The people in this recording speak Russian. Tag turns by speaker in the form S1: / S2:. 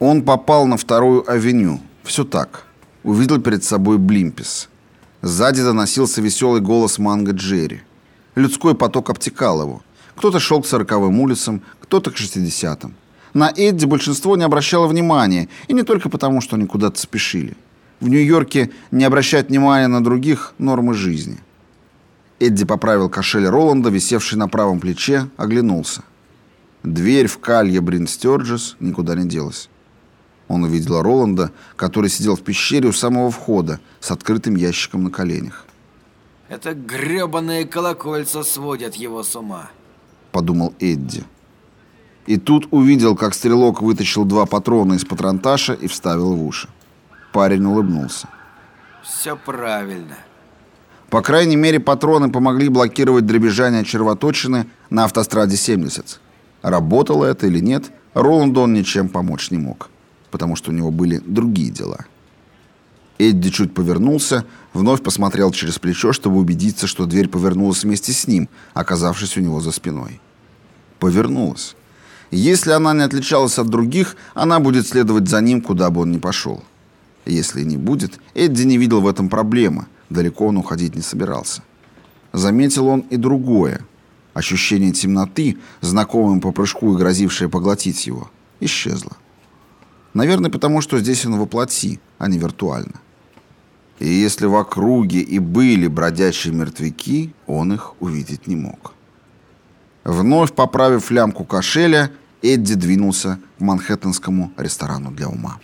S1: Он попал на вторую авеню. Все так. Увидел перед собой Блимпис. Сзади доносился веселый голос Манго Джерри. Людской поток обтекал его. Кто-то шел к сороковым улицам, кто-то к шестидесятым. На Эдди большинство не обращало внимания, и не только потому, что они куда-то спешили. В Нью-Йорке не обращать внимания на других – нормы жизни. Эдди поправил кошель Роланда, висевший на правом плече, оглянулся. Дверь в калье Брин Стерджес никуда не делась. Он увидел Роланда, который сидел в пещере у самого входа с открытым ящиком на коленях.
S2: «Это грёбаные колокольца сводят его с ума», —
S1: подумал Эдди. И тут увидел, как стрелок вытащил два патрона из патронташа и вставил в уши. Парень улыбнулся.
S2: «Все правильно».
S1: По крайней мере, патроны помогли блокировать дребезжание червоточины на автостраде 70. Работало это или нет, Роланду он ничем помочь не мог, потому что у него были другие дела. Эдди чуть повернулся, вновь посмотрел через плечо, чтобы убедиться, что дверь повернулась вместе с ним, оказавшись у него за спиной. Повернулась. Если она не отличалась от других, она будет следовать за ним, куда бы он ни пошел. Если не будет, Эдди не видел в этом проблемы, далеко он уходить не собирался. Заметил он и другое. Ощущение темноты, знакомым по прыжку и грозившее поглотить его, исчезло. Наверное, потому что здесь он воплоти, а не виртуально. И если в округе и были бродячие мертвяки, он их увидеть не мог. Вновь поправив лямку кошеля, Эдди двинулся к манхэттенскому ресторану для ума.